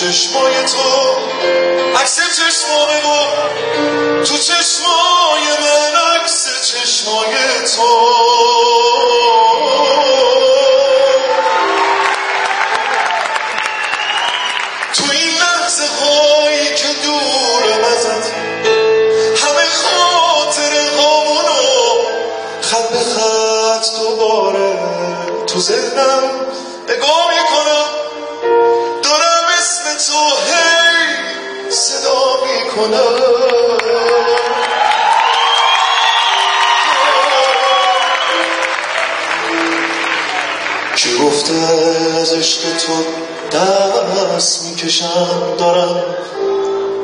چشمای تو عکس چشمای و تو چشمای من عکس چشمای تو. تو این لحظه هایی که دورم ازت همه خاطر غامونو خط به خط دوباره تو ذهنم نگاه می‌کنم. می‌کنم کی گفته از عشق تو دست می‌کشم؟ دارم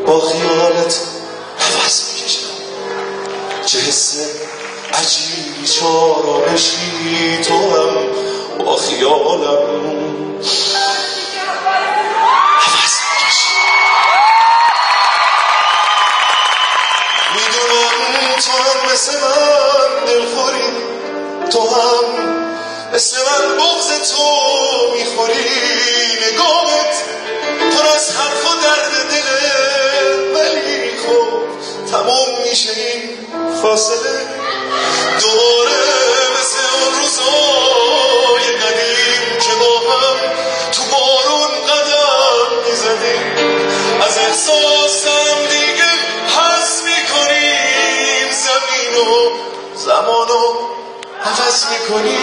با خیالت حوض می‌کشم. چه حس عجیبی چارامشی تو هم با خیالم. هم مثل من دلخوری. تو هم مثل من بغز تو می‌خوری. نگاهت پر از حرف و درد دله ولی خب تموم میشه این فاصله. عوض می‌کنیم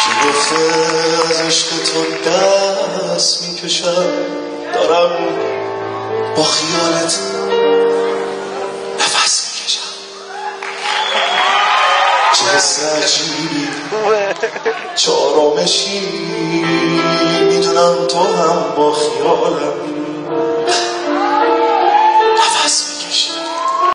کی گفته از عشق تو دست می‌کشم؟ دارم با خیالت نفس می‌کشم. چه حس عجیبی چارامشی می‌دونم تو هم با خیالم